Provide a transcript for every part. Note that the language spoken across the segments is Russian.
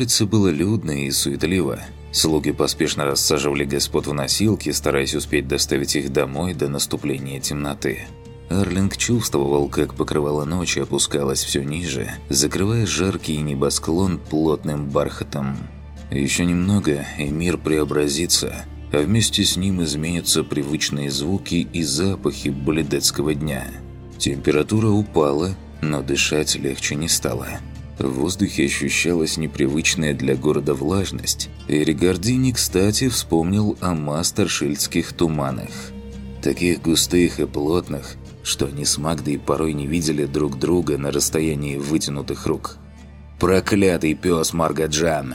улице было людно и суетливо. Слуги поспешно рассаживали господ в носилки, стараясь успеть доставить их домой до наступления темноты. Арлинг чувствовал, как покрывало ночи опускалось все ниже, закрывая жаркий небосклон плотным бархатом. Еще немного, и мир преобразится, а вместе с ним изменятся привычные звуки и запахи бледецкого дня. Температура упала, но дышать легче не стало. В воздухе ощущалась непривычная для города влажность, и Ригарди не кстати вспомнил о мастершильдских туманах. Таких густых и плотных, что они с Магдой порой не видели друг друга на расстоянии вытянутых рук. «Проклятый пес Маргаджан!»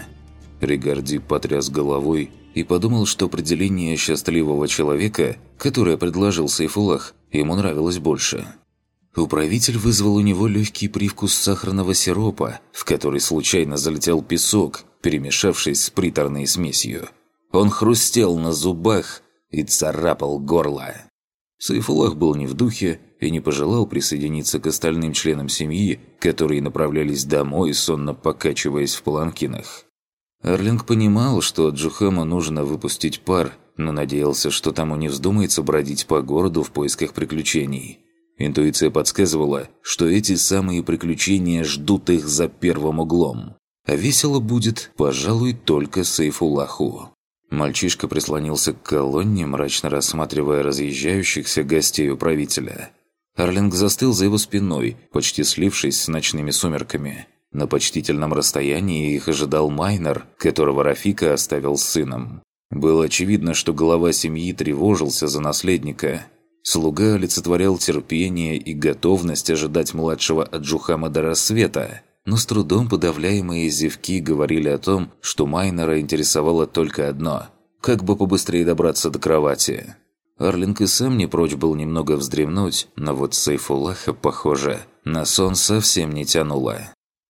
Ригарди потряс головой и подумал, что определение счастливого человека, которое предложил Сейфулах, ему нравилось больше. Управитель вызвал у него легкий привкус сахарного сиропа, в который случайно залетел песок, перемешавшись с приторной смесью. Он хрустел на зубах и царапал горло. Сайфулах был не в духе и не пожелал присоединиться к остальным членам семьи, которые направлялись домой, сонно покачиваясь в паланкинах. Арлинг понимал, что от нужно выпустить пар, но надеялся, что тому не вздумается бродить по городу в поисках приключений. Интуиция подсказывала, что эти самые приключения ждут их за первым углом. А весело будет, пожалуй, только Сейфулаху. Мальчишка прислонился к колонне, мрачно рассматривая разъезжающихся гостей управителя. Арлинг застыл за его спиной, почти слившись с ночными сумерками. На почтительном расстоянии их ожидал Майнер, которого Рафика оставил с сыном. Было очевидно, что глава семьи тревожился за наследника. Слуга олицетворял терпение и готовность ожидать младшего от Джухама до рассвета – но с трудом подавляемые зевки говорили о том, что Майнера интересовало только одно – как бы побыстрее добраться до кровати. Арлинг и сам не прочь был немного вздремнуть, но вот Сейфулаха, похоже, на сон совсем не тянуло.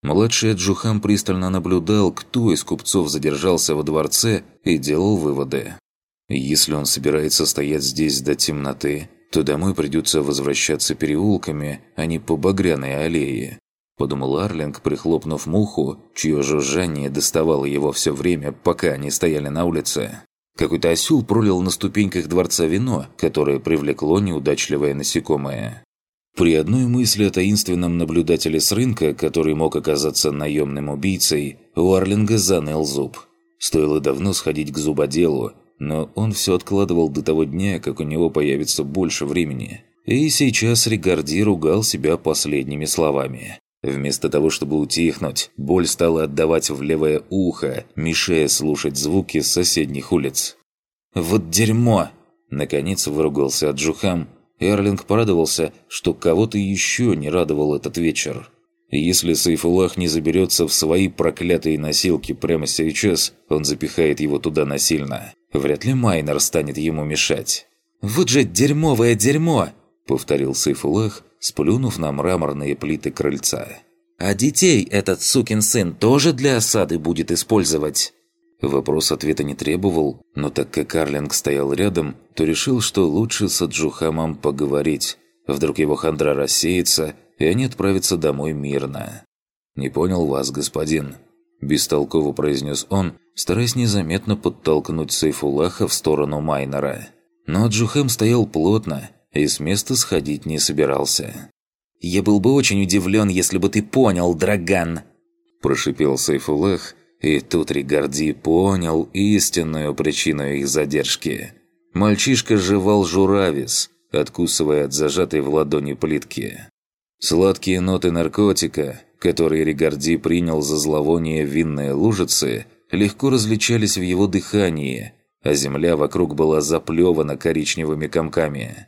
Младший Джухам пристально наблюдал, кто из купцов задержался во дворце и делал выводы. Если он собирается стоять здесь до темноты, то домой придется возвращаться переулками, а не по Багряной аллее. – подумал Арлинг, прихлопнув муху, чье жужжание доставало его все время, пока они стояли на улице. Какой-то осюл пролил на ступеньках дворца вино, которое привлекло неудачливое насекомое. При одной мысли о таинственном наблюдателе с рынка, который мог оказаться наемным убийцей, у Арлинга заныл зуб. Стоило давно сходить к зубоделу, но он все откладывал до того дня, как у него появится больше времени. И сейчас Ригарди ругал себя последними словами. Вместо того, чтобы утихнуть, боль стала отдавать в левое ухо, мешая слушать звуки соседних улиц. «Вот дерьмо!» Наконец выругался Джухам. Эрлинг порадовался, что кого-то еще не радовал этот вечер. Если Сайфулах не заберется в свои проклятые носилки прямо сейчас, он запихает его туда насильно. Вряд ли Майнер станет ему мешать. «Вот же дерьмовое дерьмо!» – повторил Сайфулах, сплюнув на мраморные плиты крыльца. «А детей этот сукин сын тоже для осады будет использовать?» Вопрос ответа не требовал, но так как Карлинг стоял рядом, то решил, что лучше с Аджухамом поговорить. Вдруг его хандра рассеется, и они отправятся домой мирно. «Не понял вас, господин», – бестолково произнес он, стараясь незаметно подтолкнуть Сайфулаха в сторону Майнера. Но Аджухам стоял плотно, и с места сходить не собирался. «Я был бы очень удивлен, если бы ты понял, Драган!» Прошипел Сайфулах, и тут Ригарди понял истинную причину их задержки. Мальчишка жевал журавис, откусывая от зажатой в ладони плитки. Сладкие ноты наркотика, которые Ригарди принял за зловоние винной лужицы, легко различались в его дыхании, а земля вокруг была заплевана коричневыми комками.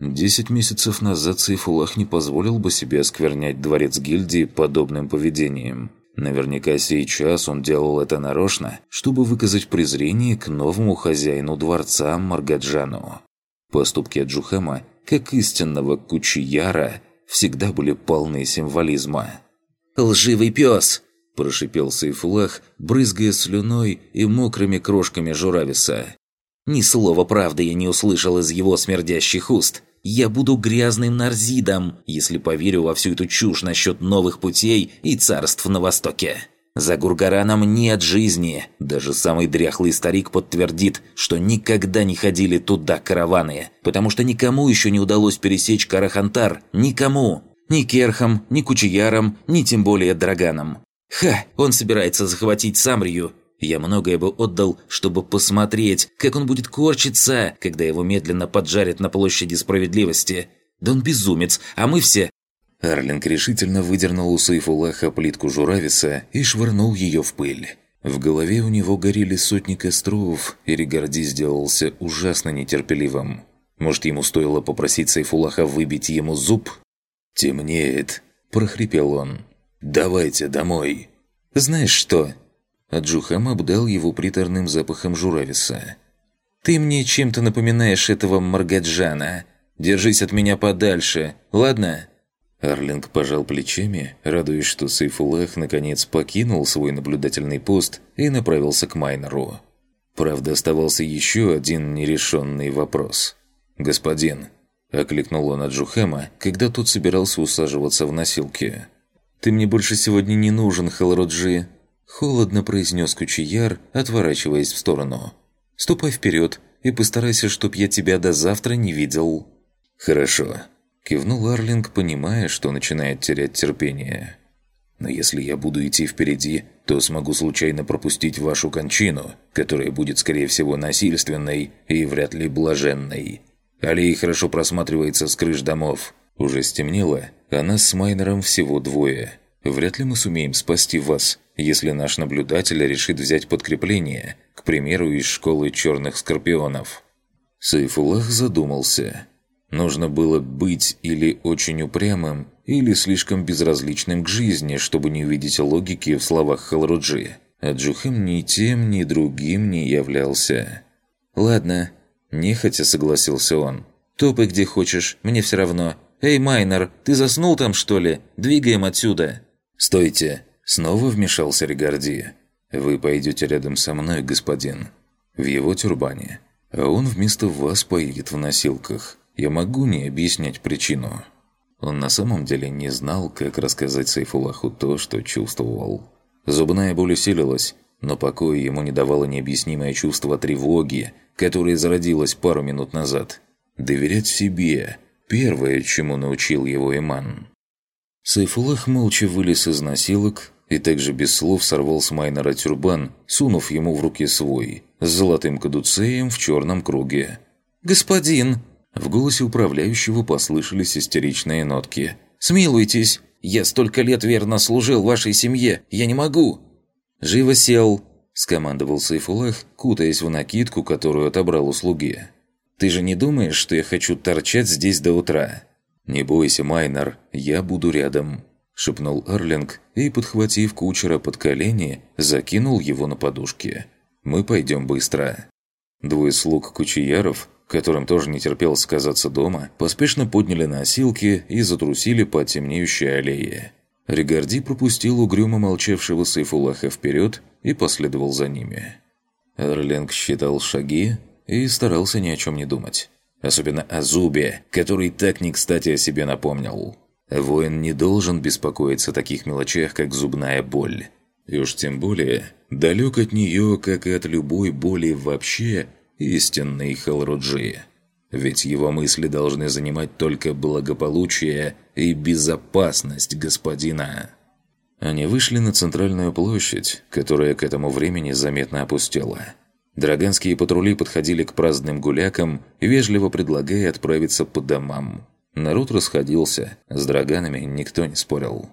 Десять месяцев назад Сейфулах не позволил бы себе осквернять дворец гильдии подобным поведением. Наверняка сейчас он делал это нарочно, чтобы выказать презрение к новому хозяину дворца Маргаджану. Поступки Джухема, как истинного кучияра, всегда были полны символизма. «Лживый пес!» – прошипел Сейфулах, брызгая слюной и мокрыми крошками журависа. «Ни слова правды я не услышал из его смердящих уст. Я буду грязным нарзидом, если поверю во всю эту чушь насчет новых путей и царств на Востоке. За Гургараном нет жизни. Даже самый дряхлый старик подтвердит, что никогда не ходили туда караваны, потому что никому еще не удалось пересечь Карахантар. Никому. Ни Керхам, ни Кучиярам, ни тем более Драганам. Ха, он собирается захватить Самрию. Я многое бы отдал, чтобы посмотреть, как он будет корчиться, когда его медленно поджарят на площади справедливости. Да он безумец, а мы все Арлинг решительно выдернул у Сайфулаха плитку Журависа и швырнул ее в пыль. В голове у него горели сотни костров, и Ригарди сделался ужасно нетерпеливым. Может, ему стоило попросить Сайфулаха выбить ему зуб? «Темнеет», – прохрипел он. «Давайте домой». «Знаешь что?» Аджухам обдал его приторным запахом Журависа. «Ты мне чем-то напоминаешь этого Маргаджана. Держись от меня подальше, ладно?» Арлинг пожал плечами, радуясь, что Сейфулах наконец покинул свой наблюдательный пост и направился к Майнеру. Правда, оставался еще один нерешенный вопрос. «Господин», – окликнул он Аджухема, когда тот собирался усаживаться в носилки. «Ты мне больше сегодня не нужен, Халроджи», – холодно произнес Кучияр, отворачиваясь в сторону. «Ступай вперед и постарайся, чтоб я тебя до завтра не видел». «Хорошо», Кивнул Арлинг, понимая, что начинает терять терпение. «Но если я буду идти впереди, то смогу случайно пропустить вашу кончину, которая будет, скорее всего, насильственной и вряд ли блаженной. Аллей хорошо просматривается с крыш домов. Уже стемнело, а нас с Майнером всего двое. Вряд ли мы сумеем спасти вас, если наш наблюдатель решит взять подкрепление, к примеру, из школы черных скорпионов». Сайфулах задумался – Нужно было быть или очень упрямым, или слишком безразличным к жизни, чтобы не увидеть логики в словах Халруджи. А Джухим ни тем, ни другим не являлся. «Ладно», – нехотя согласился он. «Топай где хочешь, мне все равно. Эй, Майнер, ты заснул там, что ли? Двигаем отсюда!» «Стойте!» – снова вмешался Регарди. «Вы пойдете рядом со мной, господин. В его тюрбане. А он вместо вас поедет в носилках. Я могу не объяснять причину. Он на самом деле не знал, как рассказать Сайфулаху то, что чувствовал. Зубная боль усилилась, но покоя ему не давало необъяснимое чувство тревоги, которое зародилось пару минут назад. Доверять себе – первое, чему научил его Иман. Сайфулах молча вылез из носилок и также без слов сорвал с Майнера тюрбан, сунув ему в руки свой, с золотым кадуцеем в черном круге. «Господин!» В голосе управляющего послышались истеричные нотки. «Смилуйтесь! Я столько лет верно служил вашей семье! Я не могу!» «Живо сел!» – скомандовал Сайфулах, кутаясь в накидку, которую отобрал у слуги. «Ты же не думаешь, что я хочу торчать здесь до утра?» «Не бойся, Майнер, я буду рядом», – шепнул Арлинг и, подхватив кучера под колени, закинул его на подушки. «Мы пойдем быстро». Двое слуг кучияров которым тоже не терпелось сказаться дома, поспешно подняли носилки и затрусили по темнеющей аллее. Ригарди пропустил угрюмо молчавшего Сайфулаха вперед и последовал за ними. Эрлинг считал шаги и старался ни о чем не думать. Особенно о Зубе, который так не кстати о себе напомнил. Воин не должен беспокоиться о таких мелочах, как зубная боль. И уж тем более, далек от нее, как и от любой боли вообще, истинный Халруджи. Ведь его мысли должны занимать только благополучие и безопасность господина. Они вышли на центральную площадь, которая к этому времени заметно опустела. Драганские патрули подходили к праздным гулякам, вежливо предлагая отправиться по домам. Народ расходился, с драганами никто не спорил.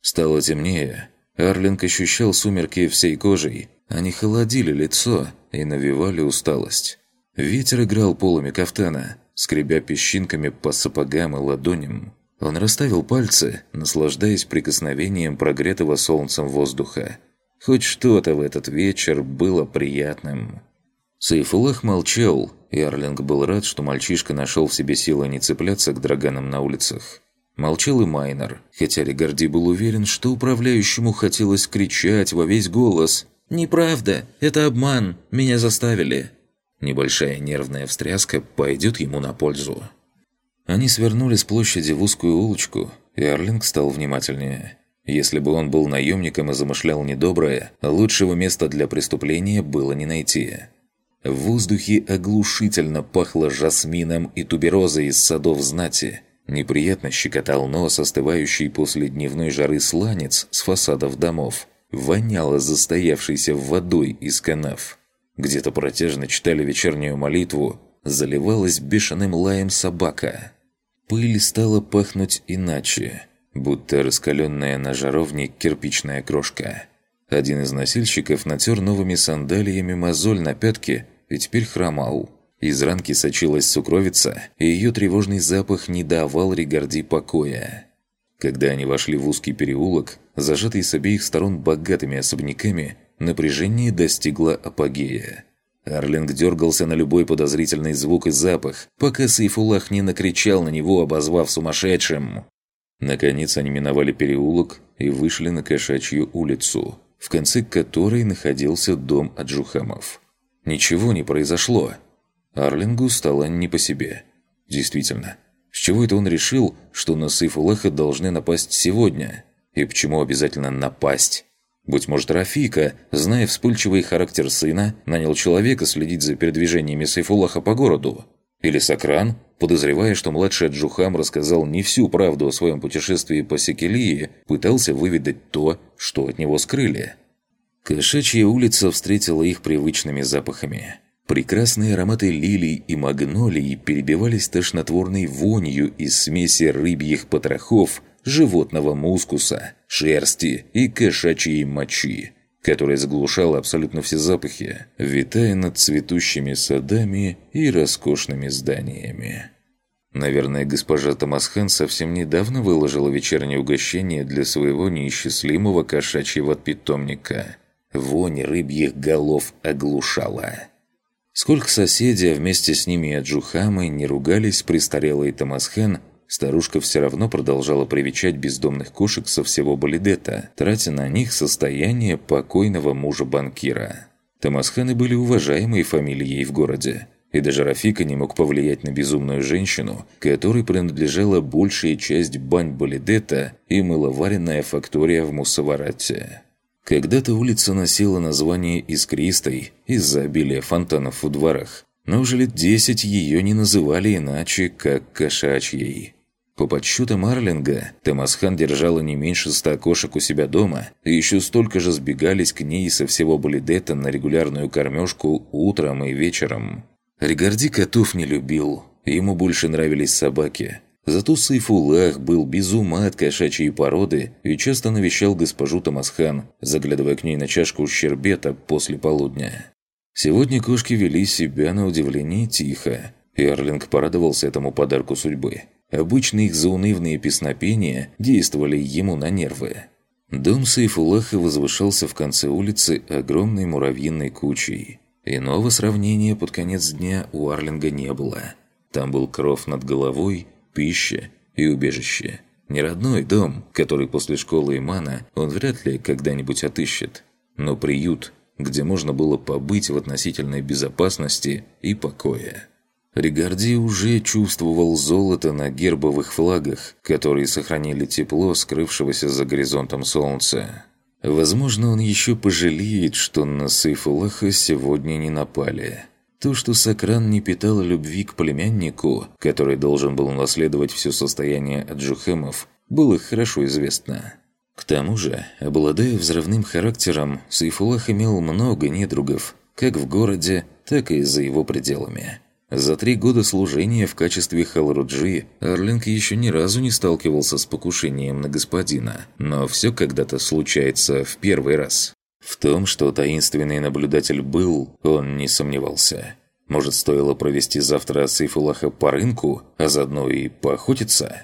Стало темнее. Арлинг ощущал сумерки всей кожей, они холодили лицо и навевали усталость. Ветер играл полами кафтана, скребя песчинками по сапогам и ладоням. Он расставил пальцы, наслаждаясь прикосновением прогретого солнцем воздуха. Хоть что-то в этот вечер было приятным. Сейфулах молчал, и Арлинг был рад, что мальчишка нашел в себе силы не цепляться к драганам на улицах. Молчал и Майнер, хотя Ригарди был уверен, что управляющему хотелось кричать во весь голос «Неправда, это обман, меня заставили». Небольшая нервная встряска пойдет ему на пользу. Они свернули с площади в узкую улочку, и Арлинг стал внимательнее. Если бы он был наемником и замышлял недоброе, лучшего места для преступления было не найти. В воздухе оглушительно пахло жасмином и туберозой из садов знати. Неприятно щекотал нос остывающий после дневной жары сланец с фасадов домов. Воняло застоявшейся водой из канав. Где-то протяжно читали вечернюю молитву, заливалась бешеным лаем собака. Пыль стала пахнуть иначе, будто раскаленная на жаровне кирпичная крошка. Один из носильщиков натер новыми сандалиями мозоль на пятке и теперь хромал. Из ранки сочилась сукровица, и ее тревожный запах не давал Ригарди покоя. Когда они вошли в узкий переулок, зажатый с обеих сторон богатыми особняками, напряжение достигло апогея. Арлинг дергался на любой подозрительный звук и запах, пока Сейфулах не накричал на него, обозвав сумасшедшим. Наконец они миновали переулок и вышли на Кошачью улицу, в конце которой находился дом Аджухамов. Ничего не произошло. Арлингу стало не по себе. Действительно, с чего это он решил, что на Сейфулаха должны напасть сегодня? И почему обязательно напасть? Быть может, Рафика, зная вспыльчивый характер сына, нанял человека следить за передвижениями Сайфулаха по городу. Или Сакран, подозревая, что младший Аджухам рассказал не всю правду о своем путешествии по Секелии, пытался выведать то, что от него скрыли. Кошачья улица встретила их привычными запахами. Прекрасные ароматы лилий и магнолий перебивались тошнотворной вонью из смеси рыбьих потрохов, животного мускуса, шерсти и кошачьей мочи, которая заглушала абсолютно все запахи, витая над цветущими садами и роскошными зданиями. Наверное, госпожа Томасхан совсем недавно выложила вечернее угощение для своего неисчислимого кошачьего питомника. Вонь рыбьих голов оглушала. Сколько соседей, вместе с ними и Аджухамы, не ругались престарелой Томасхан, старушка все равно продолжала привечать бездомных кошек со всего Балидета, тратя на них состояние покойного мужа-банкира. Томасханы были уважаемой фамилией в городе, и даже Рафика не мог повлиять на безумную женщину, которой принадлежала большая часть бань Балидета и мыловаренная фактория в Муссаварате. Когда-то улица носила название Искристой из-за обилия фонтанов в дворах, но уже лет десять ее не называли иначе, как Кошачьей. По подсчетам Арлинга, Тамасхан держала не меньше ста кошек у себя дома, и еще столько же сбегались к ней со всего Балидета на регулярную кормежку утром и вечером. Ригарди котов не любил, ему больше нравились собаки – Зато Сайфулах был без ума от кошачьей породы и часто навещал госпожу Тамасхан, заглядывая к ней на чашку щербета после полудня. Сегодня кошки вели себя на удивление тихо, и Арлинг порадовался этому подарку судьбы. Обычно их заунывные песнопения действовали ему на нервы. Дом Сайфулаха возвышался в конце улицы огромной муравьиной кучей. Иного сравнения под конец дня у Арлинга не было. Там был кров над головой пища и убежище. Не родной дом, который после школы Имана он вряд ли когда-нибудь отыщет, но приют, где можно было побыть в относительной безопасности и покое. Ригарди уже чувствовал золото на гербовых флагах, которые сохранили тепло скрывшегося за горизонтом солнца. Возможно, он еще пожалеет, что на Сейфулаха сегодня не напали. То, что Сакран не питал любви к племяннику, который должен был наследовать все состояние Аджухемов, было хорошо известно. К тому же, обладая взрывным характером, Сайфулах имел много недругов, как в городе, так и за его пределами. За три года служения в качестве халруджи Арлинг еще ни разу не сталкивался с покушением на господина, но все когда-то случается в первый раз. В том, что таинственный наблюдатель был, он не сомневался. Может, стоило провести завтра Сейфулаха по рынку, а заодно и поохотиться?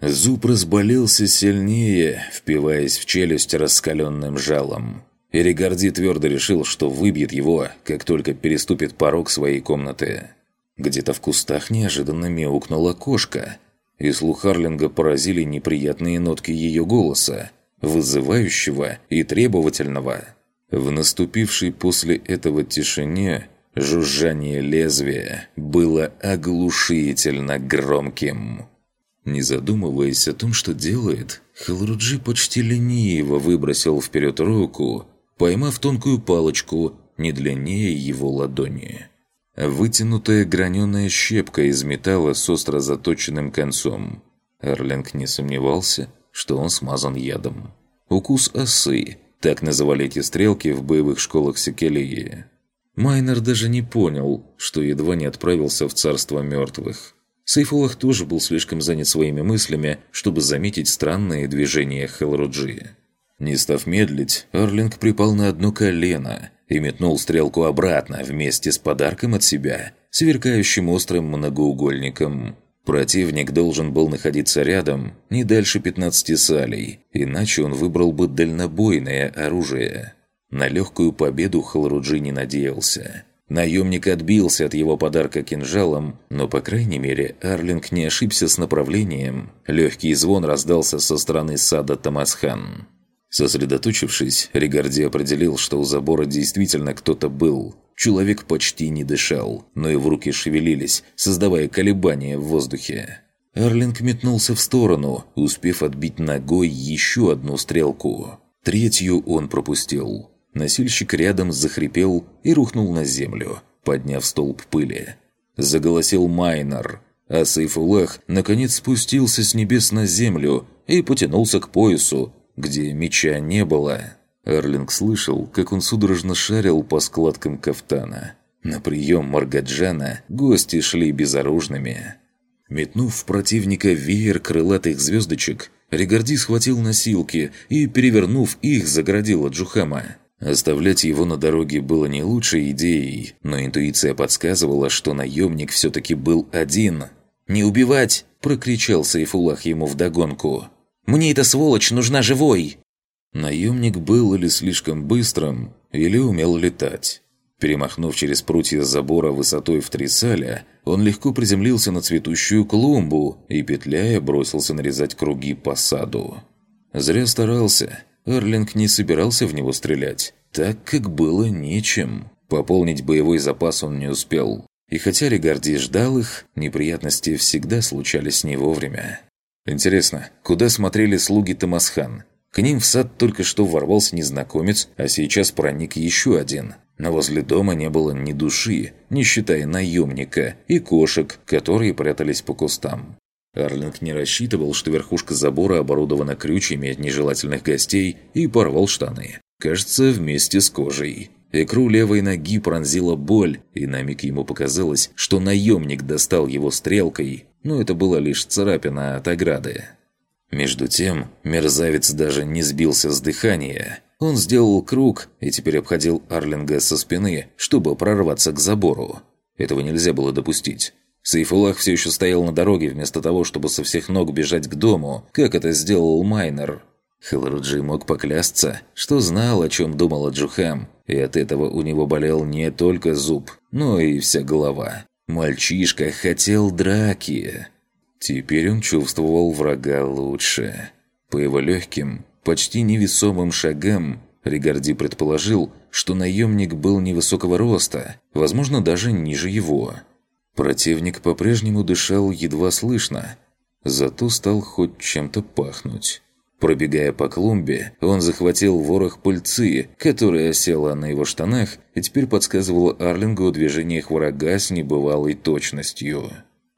Зуб разболелся сильнее, впиваясь в челюсть раскаленным жалом. Эригарди твердо решил, что выбьет его, как только переступит порог своей комнаты. Где-то в кустах неожиданно мяукнула кошка, и слух Арлинга поразили неприятные нотки ее голоса, вызывающего и требовательного – в наступившей после этого тишине жужжание лезвия было оглушительно громким. Не задумываясь о том, что делает, Халруджи почти лениво выбросил вперед руку, поймав тонкую палочку не длиннее его ладони. Вытянутая граненая щепка из металла с остро заточенным концом. Эрлинг не сомневался, что он смазан ядом. Укус осы, так называли эти стрелки в боевых школах Секелии. Майнер даже не понял, что едва не отправился в царство мертвых. Сейфулах тоже был слишком занят своими мыслями, чтобы заметить странные движения Хелруджи. Не став медлить, Орлинг припал на одно колено и метнул стрелку обратно вместе с подарком от себя, сверкающим острым многоугольником. Противник должен был находиться рядом, не дальше 15 салей, иначе он выбрал бы дальнобойное оружие. На легкую победу Халруджи не надеялся. Наемник отбился от его подарка кинжалом, но, по крайней мере, Арлинг не ошибся с направлением. Легкий звон раздался со стороны сада Тамасхан. Сосредоточившись, Ригарди определил, что у забора действительно кто-то был. Человек почти не дышал, но его руки шевелились, создавая колебания в воздухе. Арлинг метнулся в сторону, успев отбить ногой еще одну стрелку. Третью он пропустил. Носильщик рядом захрипел и рухнул на землю, подняв столб пыли. Заголосил Майнер, а Сайфулах наконец спустился с небес на землю и потянулся к поясу, где меча не было. Эрлинг слышал, как он судорожно шарил по складкам кафтана. На прием Маргаджана гости шли безоружными. Метнув в противника веер крылатых звездочек, Ригарди схватил носилки и, перевернув их, загородил от Джухама. Оставлять его на дороге было не лучшей идеей, но интуиция подсказывала, что наемник все-таки был один. «Не убивать!» – прокричал Сайфулах ему вдогонку. «Мне эта сволочь нужна живой!» Наемник был или слишком быстрым, или умел летать. Перемахнув через прутья забора высотой в три саля, он легко приземлился на цветущую клумбу и, петляя, бросился нарезать круги по саду. Зря старался. Эрлинг не собирался в него стрелять, так как было нечем. Пополнить боевой запас он не успел. И хотя Регарди ждал их, неприятности всегда случались не вовремя. Интересно, куда смотрели слуги Тамасхан? К ним в сад только что ворвался незнакомец, а сейчас проник еще один. Но возле дома не было ни души, не считая наемника и кошек, которые прятались по кустам. Арлинг не рассчитывал, что верхушка забора оборудована крючьями от нежелательных гостей и порвал штаны. Кажется, вместе с кожей. Икру левой ноги пронзила боль, и на миг ему показалось, что наемник достал его стрелкой, но это была лишь царапина от ограды. Между тем, мерзавец даже не сбился с дыхания. Он сделал круг и теперь обходил Арлинга со спины, чтобы прорваться к забору. Этого нельзя было допустить. Сейфулах все еще стоял на дороге вместо того, чтобы со всех ног бежать к дому, как это сделал Майнер. Хелруджи мог поклясться, что знал, о чем думал Джухам, и от этого у него болел не только зуб, но и вся голова. Мальчишка хотел драки. Теперь он чувствовал врага лучше. По его легким, почти невесомым шагам Ригарди предположил, что наемник был невысокого роста, возможно, даже ниже его – Противник по-прежнему дышал едва слышно, зато стал хоть чем-то пахнуть. Пробегая по клумбе, он захватил ворох пыльцы, которая села на его штанах и теперь подсказывала Арлингу о движениях врага с небывалой точностью.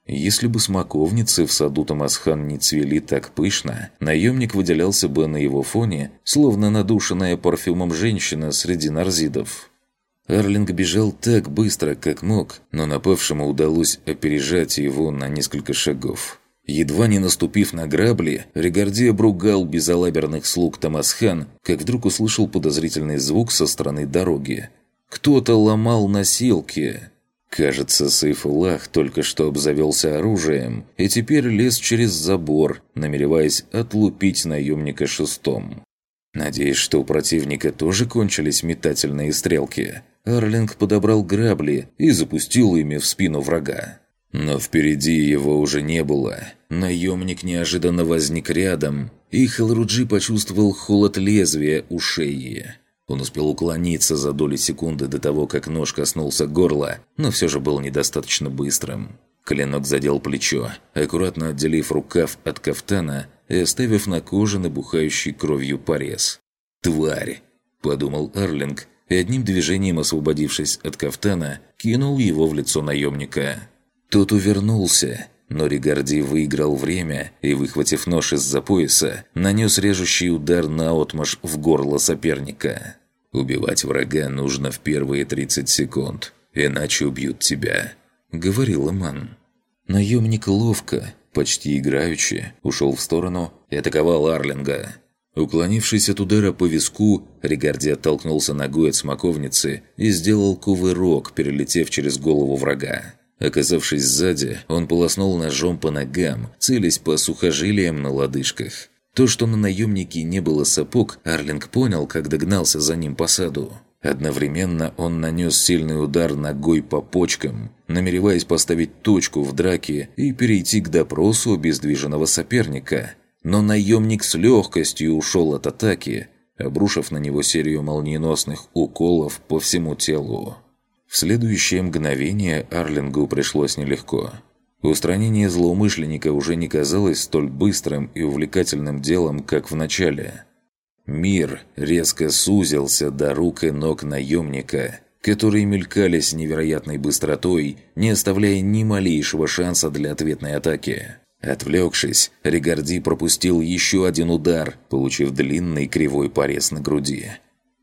Если бы смоковницы в саду Тамасхан не цвели так пышно, наемник выделялся бы на его фоне, словно надушенная парфюмом женщина среди нарзидов. Арлинг бежал так быстро, как мог, но напавшему удалось опережать его на несколько шагов. Едва не наступив на грабли, Регарди обругал безалаберных слуг Тамасхан, как вдруг услышал подозрительный звук со стороны дороги. Кто-то ломал носилки. Кажется, Сайфулах только что обзавелся оружием и теперь лез через забор, намереваясь отлупить наемника шестом. Надеясь, что у противника тоже кончились метательные стрелки, Арлинг подобрал грабли и запустил ими в спину врага. Но впереди его уже не было. Наемник неожиданно возник рядом, и Халруджи почувствовал холод лезвия у шеи. Он успел уклониться за доли секунды до того, как нож коснулся горла, но все же был недостаточно быстрым. Клинок задел плечо, аккуратно отделив рукав от кафтана и оставив на коже набухающий кровью порез. «Тварь!» – подумал Арлинг, и одним движением освободившись от кафтана, кинул его в лицо наемника. Тот увернулся, но Ригарди выиграл время и, выхватив нож из-за пояса, нанес режущий удар на отмаш в горло соперника. «Убивать врага нужно в первые 30 секунд, иначе убьют тебя», — говорил Иман. Наемник ловко, почти играючи, ушел в сторону и атаковал Арлинга. Уклонившись от удара по виску, Ригарди оттолкнулся ногой от смоковницы и сделал кувырок, перелетев через голову врага. Оказавшись сзади, он полоснул ножом по ногам, целясь по сухожилиям на лодыжках. То, что на наемнике не было сапог, Арлинг понял, когда гнался за ним по саду. Одновременно он нанес сильный удар ногой по почкам, намереваясь поставить точку в драке и перейти к допросу обездвиженного соперника. Но наемник с легкостью ушел от атаки, обрушив на него серию молниеносных уколов по всему телу. В следующее мгновение Арлингу пришлось нелегко. Устранение злоумышленника уже не казалось столь быстрым и увлекательным делом, как в начале. Мир резко сузился до рук и ног наемника, которые мелькали с невероятной быстротой, не оставляя ни малейшего шанса для ответной атаки. Отвлекшись, Ригарди пропустил еще один удар, получив длинный кривой порез на груди.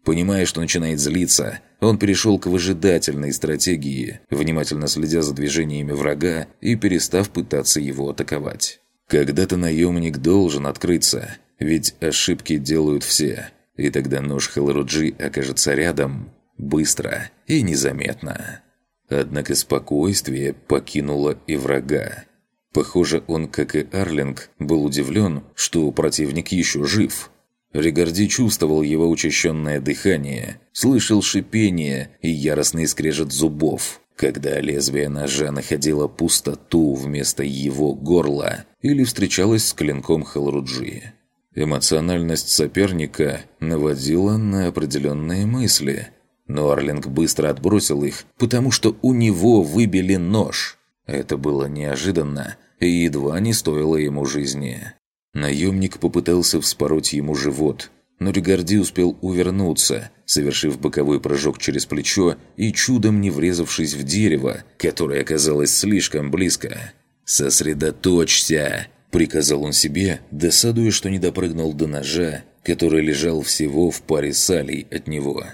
Понимая, что начинает злиться, он перешел к выжидательной стратегии, внимательно следя за движениями врага и перестав пытаться его атаковать. Когда-то наемник должен открыться, ведь ошибки делают все, и тогда нож Халаруджи окажется рядом, быстро и незаметно. Однако спокойствие покинуло и врага. Похоже, он, как и Арлинг, был удивлен, что противник еще жив – Ригарди чувствовал его учащенное дыхание, слышал шипение и яростный скрежет зубов, когда лезвие ножа находило пустоту вместо его горла или встречалось с клинком Халруджи. Эмоциональность соперника наводила на определенные мысли, но Арлинг быстро отбросил их, потому что у него выбили нож. Это было неожиданно и едва не стоило ему жизни. Наемник попытался вспороть ему живот, но Ригарди успел увернуться, совершив боковой прыжок через плечо и чудом не врезавшись в дерево, которое оказалось слишком близко. «Сосредоточься!» – приказал он себе, досадуя, что не допрыгнул до ножа, который лежал всего в паре салей от него.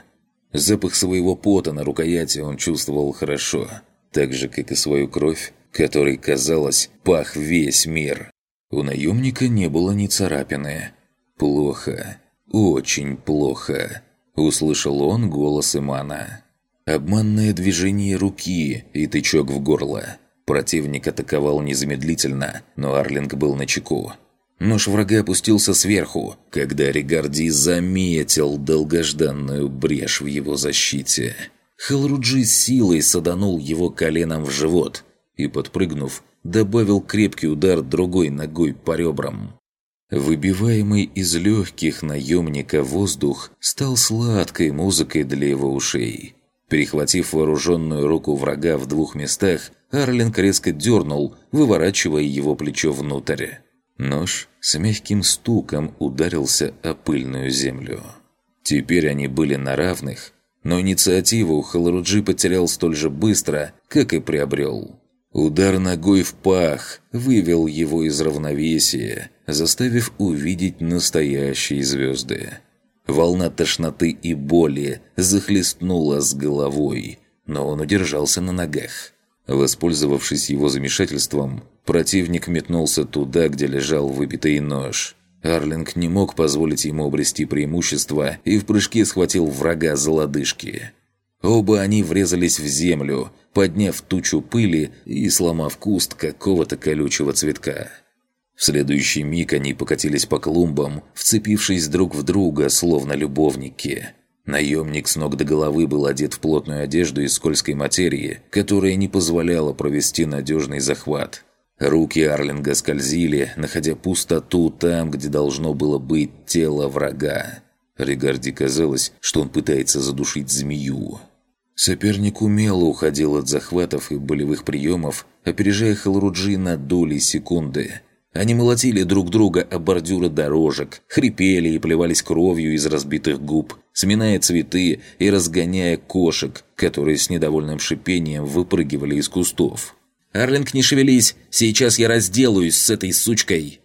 Запах своего пота на рукояти он чувствовал хорошо, так же, как и свою кровь, которой, казалось, пах весь мир. У наемника не было ни царапины. «Плохо. Очень плохо», – услышал он голос Имана. Обманное движение руки и тычок в горло. Противник атаковал незамедлительно, но Арлинг был на чеку. Нож врага опустился сверху, когда Ригарди заметил долгожданную брешь в его защите. Халруджи силой саданул его коленом в живот и, подпрыгнув, добавил крепкий удар другой ногой по ребрам. Выбиваемый из легких наемника воздух стал сладкой музыкой для его ушей. Перехватив вооруженную руку врага в двух местах, Арлинг резко дернул, выворачивая его плечо внутрь. Нож с мягким стуком ударился о пыльную землю. Теперь они были на равных, но инициативу Халруджи потерял столь же быстро, как и приобрел. Удар ногой в пах вывел его из равновесия, заставив увидеть настоящие звезды. Волна тошноты и боли захлестнула с головой, но он удержался на ногах. Воспользовавшись его замешательством, противник метнулся туда, где лежал выбитый нож. Арлинг не мог позволить ему обрести преимущество и в прыжке схватил врага за лодыжки. Оба они врезались в землю, подняв тучу пыли и сломав куст какого-то колючего цветка. В следующий миг они покатились по клумбам, вцепившись друг в друга, словно любовники. Наемник с ног до головы был одет в плотную одежду из скользкой материи, которая не позволяла провести надежный захват. Руки Арлинга скользили, находя пустоту там, где должно было быть тело врага. Ригарди казалось, что он пытается задушить змею. Соперник умело уходил от захватов и болевых приемов, опережая Халруджи на доли секунды. Они молотили друг друга о бордюры дорожек, хрипели и плевались кровью из разбитых губ, сминая цветы и разгоняя кошек, которые с недовольным шипением выпрыгивали из кустов. «Арлинг, не шевелись! Сейчас я разделаюсь с этой сучкой!»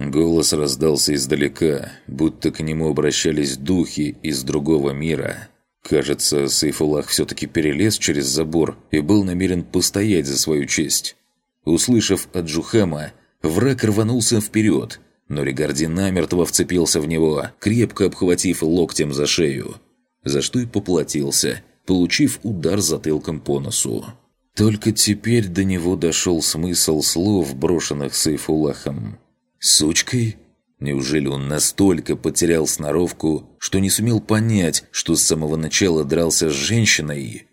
Голос раздался издалека, будто к нему обращались духи из другого мира. Кажется, Сейфулах все-таки перелез через забор и был намерен постоять за свою честь. Услышав от Джухама, враг рванулся вперед, но Регарди намертво вцепился в него, крепко обхватив локтем за шею, за что и поплатился, получив удар затылком по носу. Только теперь до него дошел смысл слов, брошенных Сейфулахом. «Сучкой?» Неужели он настолько потерял сноровку, что не сумел понять, что с самого начала дрался с женщиной?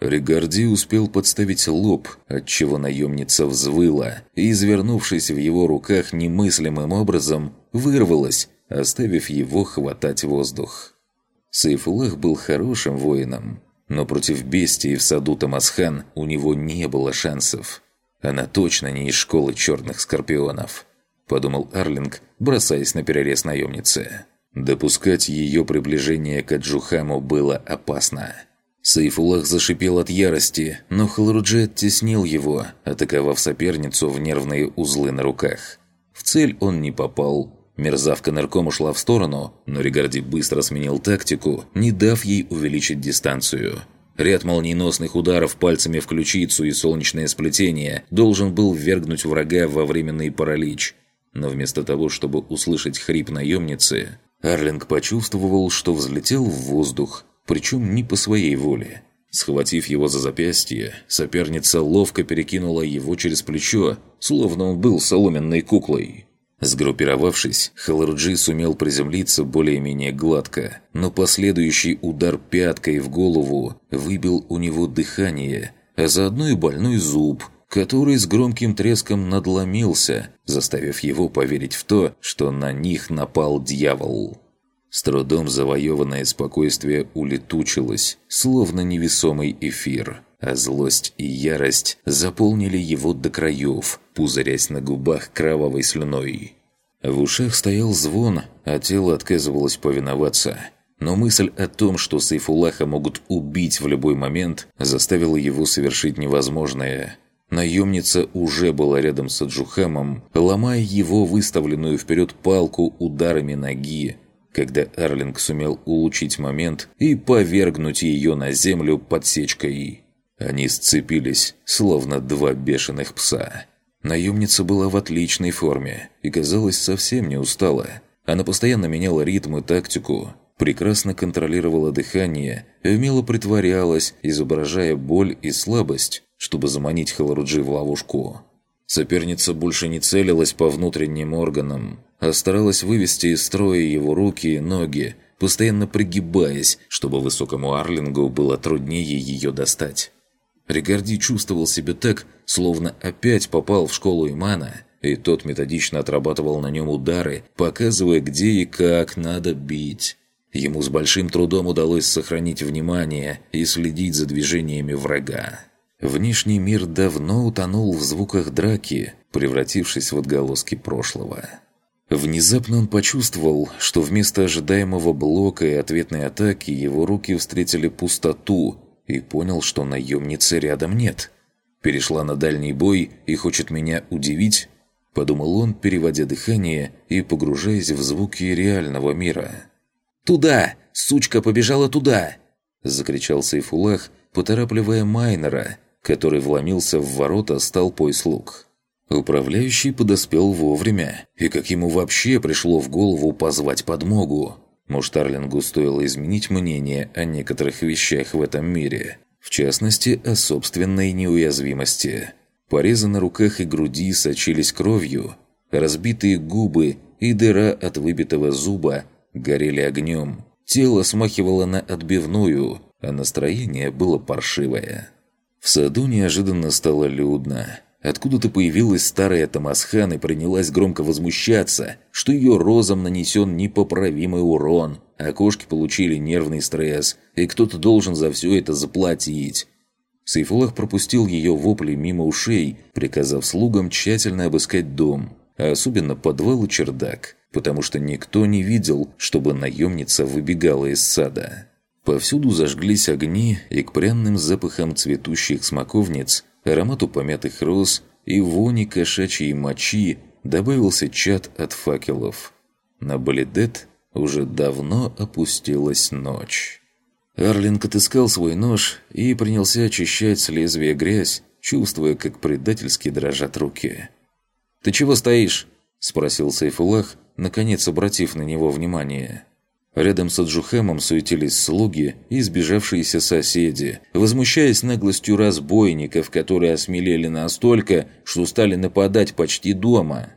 Регарди успел подставить лоб, отчего наемница взвыла, и, извернувшись в его руках немыслимым образом, вырвалась, оставив его хватать воздух. Сейфулах был хорошим воином, но против бестии в саду Тамасхан у него не было шансов. Она точно не из школы черных скорпионов подумал Арлинг, бросаясь на перерез наемницы. Допускать ее приближение к Аджухаму было опасно. Сайфулах зашипел от ярости, но Халруджи оттеснил его, атаковав соперницу в нервные узлы на руках. В цель он не попал. Мерзавка нырком ушла в сторону, но Ригарди быстро сменил тактику, не дав ей увеличить дистанцию. Ряд молниеносных ударов пальцами в ключицу и солнечное сплетение должен был ввергнуть врага во временный паралич – но вместо того, чтобы услышать хрип наемницы, Арлинг почувствовал, что взлетел в воздух, причем не по своей воле. Схватив его за запястье, соперница ловко перекинула его через плечо, словно он был соломенной куклой. Сгруппировавшись, Халарджи сумел приземлиться более-менее гладко, но последующий удар пяткой в голову выбил у него дыхание, а заодно и больной зуб – который с громким треском надломился, заставив его поверить в то, что на них напал дьявол. С трудом завоеванное спокойствие улетучилось, словно невесомый эфир, а злость и ярость заполнили его до краев, пузырясь на губах кровавой слюной. В ушах стоял звон, а тело отказывалось повиноваться. Но мысль о том, что Сайфулаха могут убить в любой момент, заставила его совершить невозможное – Наемница уже была рядом с Аджухамом, ломая его выставленную вперед палку ударами ноги, когда Арлинг сумел улучшить момент и повергнуть ее на землю подсечкой. Они сцепились, словно два бешеных пса. Наемница была в отличной форме и, казалось, совсем не устала. Она постоянно меняла ритм и тактику, прекрасно контролировала дыхание и умело притворялась, изображая боль и слабость, чтобы заманить Халаруджи в ловушку. Соперница больше не целилась по внутренним органам, а старалась вывести из строя его руки и ноги, постоянно пригибаясь, чтобы высокому Арлингу было труднее ее достать. Ригарди чувствовал себя так, словно опять попал в школу Имана, и тот методично отрабатывал на нем удары, показывая, где и как надо бить. Ему с большим трудом удалось сохранить внимание и следить за движениями врага. Внешний мир давно утонул в звуках драки, превратившись в отголоски прошлого. Внезапно он почувствовал, что вместо ожидаемого блока и ответной атаки его руки встретили пустоту и понял, что наемницы рядом нет. Перешла на дальний бой и хочет меня удивить, подумал он, переводя дыхание и погружаясь в звуки реального мира. «Туда! Сучка побежала туда!» – закричал Сайфулах, поторапливая Майнера – который вломился в ворота с толпой слуг. Управляющий подоспел вовремя, и как ему вообще пришло в голову позвать подмогу. Муштарлингу стоило изменить мнение о некоторых вещах в этом мире, в частности, о собственной неуязвимости. Порезы на руках и груди сочились кровью, разбитые губы и дыра от выбитого зуба горели огнем. Тело смахивало на отбивную, а настроение было паршивое. В саду неожиданно стало людно. Откуда-то появилась старая Тамасхан и принялась громко возмущаться, что ее розам нанесен непоправимый урон, а кошки получили нервный стресс, и кто-то должен за все это заплатить. Сейфулах пропустил ее вопли мимо ушей, приказав слугам тщательно обыскать дом, а особенно подвал и чердак, потому что никто не видел, чтобы наемница выбегала из сада. Повсюду зажглись огни, и к пряным запахам цветущих смоковниц аромату помятых роз и вони кошачьей мочи добавился чад от факелов. На Балидет уже давно опустилась ночь. Арлинг отыскал свой нож и принялся очищать с лезвия грязь, чувствуя, как предательски дрожат руки. «Ты чего стоишь?» – спросил Сайфулах, наконец обратив на него внимание. Рядом с Аджухемом суетились слуги и сбежавшиеся соседи, возмущаясь наглостью разбойников, которые осмелели настолько, что стали нападать почти дома.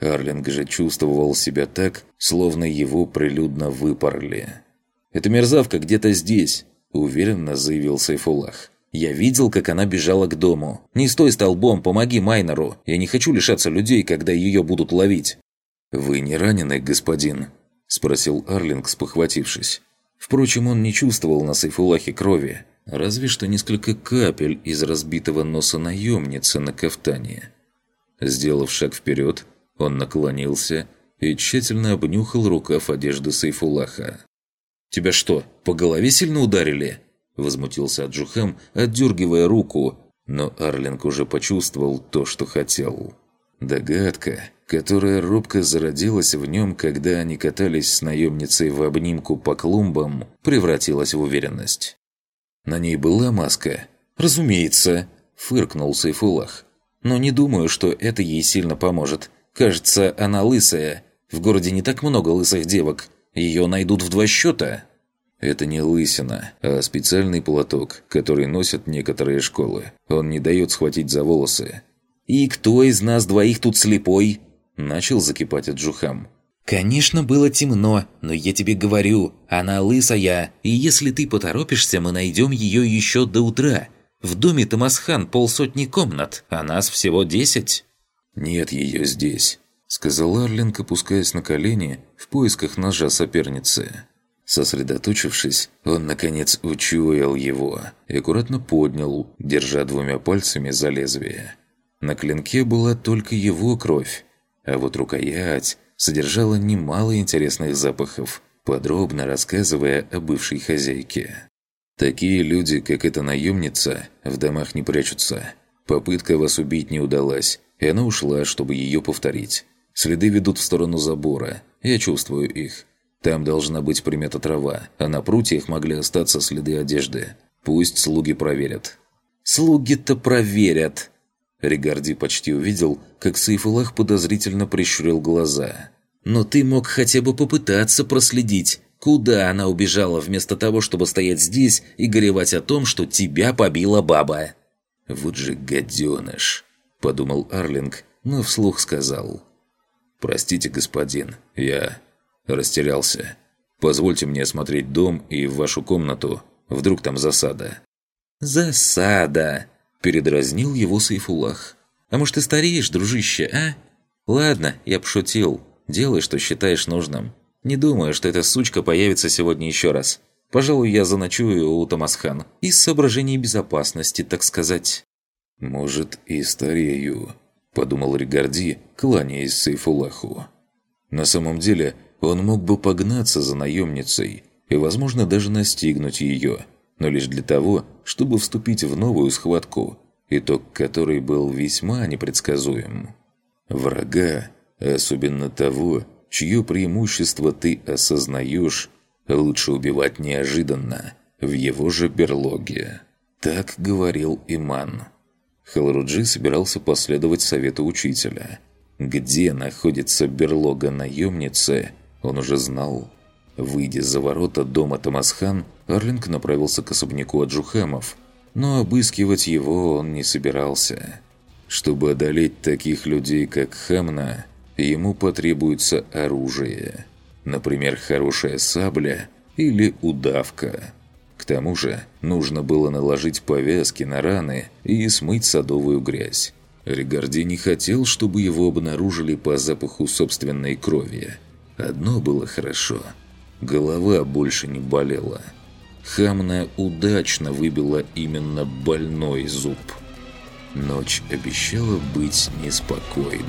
Арлинг же чувствовал себя так, словно его прилюдно выпорли. «Эта мерзавка где-то здесь», – уверенно заявил Сайфулах. «Я видел, как она бежала к дому. Не стой столбом, помоги Майнеру. Я не хочу лишаться людей, когда ее будут ловить». «Вы не ранены, господин?» – спросил Арлинг, спохватившись. Впрочем, он не чувствовал на Сайфулахе крови, разве что несколько капель из разбитого носа наемницы на кафтане. Сделав шаг вперед, он наклонился и тщательно обнюхал рукав одежды Сайфулаха. «Тебя что, по голове сильно ударили?» – возмутился Аджухам, отдергивая руку, но Арлинг уже почувствовал то, что хотел. Догадка, которая робко зародилась в нем, когда они катались с наемницей в обнимку по клумбам, превратилась в уверенность. На ней была маска? «Разумеется», – фыркнул Сайфулах. «Но не думаю, что это ей сильно поможет. Кажется, она лысая. В городе не так много лысых девок. Ее найдут в два счета». Это не лысина, а специальный платок, который носят некоторые школы. Он не дает схватить за волосы. «И кто из нас двоих тут слепой?» Начал закипать Аджухам. «Конечно, было темно, но я тебе говорю, она лысая, и если ты поторопишься, мы найдем ее еще до утра. В доме Тамасхан полсотни комнат, а нас всего десять». «Нет ее здесь», — сказал Арлинг, опускаясь на колени в поисках ножа соперницы. Сосредоточившись, он, наконец, учуял его и аккуратно поднял, держа двумя пальцами за лезвие. На клинке была только его кровь, а вот рукоять содержала немало интересных запахов, подробно рассказывая о бывшей хозяйке. Такие люди, как эта наемница, в домах не прячутся. Попытка вас убить не удалась, и она ушла, чтобы ее повторить. Следы ведут в сторону забора. Я чувствую их. Там должна быть примета трава, а на прутьях могли остаться следы одежды. Пусть слуги проверят. «Слуги-то проверят!» Ригарди почти увидел, как Сейфулах подозрительно прищурил глаза. «Но ты мог хотя бы попытаться проследить, куда она убежала, вместо того, чтобы стоять здесь и горевать о том, что тебя побила баба». «Вот же гаденыш», – подумал Арлинг, но вслух сказал. «Простите, господин, я растерялся. Позвольте мне осмотреть дом и вашу комнату. Вдруг там засада». «Засада!» Передразнил его Сайфулах. «А может, ты стареешь, дружище, а? Ладно, я пошутил. Делай, что считаешь нужным. Не думаю, что эта сучка появится сегодня еще раз. Пожалуй, я заночую у Тамасхан. Из соображений безопасности, так сказать». «Может, и старею», – подумал Ригарди, кланяясь Сайфулаху. На самом деле, он мог бы погнаться за наемницей и, возможно, даже настигнуть ее – но лишь для того, чтобы вступить в новую схватку, итог которой был весьма непредсказуем. Врага, особенно того, чье преимущество ты осознаешь, лучше убивать неожиданно, в его же берлоге. Так говорил Иман. Халруджи собирался последовать совету учителя. Где находится берлога наемницы, он уже знал. Выйдя за ворота дома Тамасхан, Арлинг направился к особняку Аджухамов, но обыскивать его он не собирался. Чтобы одолеть таких людей, как Хамна, ему потребуется оружие. Например, хорошая сабля или удавка. К тому же, нужно было наложить повязки на раны и смыть садовую грязь. Ригарди не хотел, чтобы его обнаружили по запаху собственной крови. Одно было хорошо. Голова больше не болела. Хамна удачно выбила именно больной зуб. Ночь обещала быть неспокойной.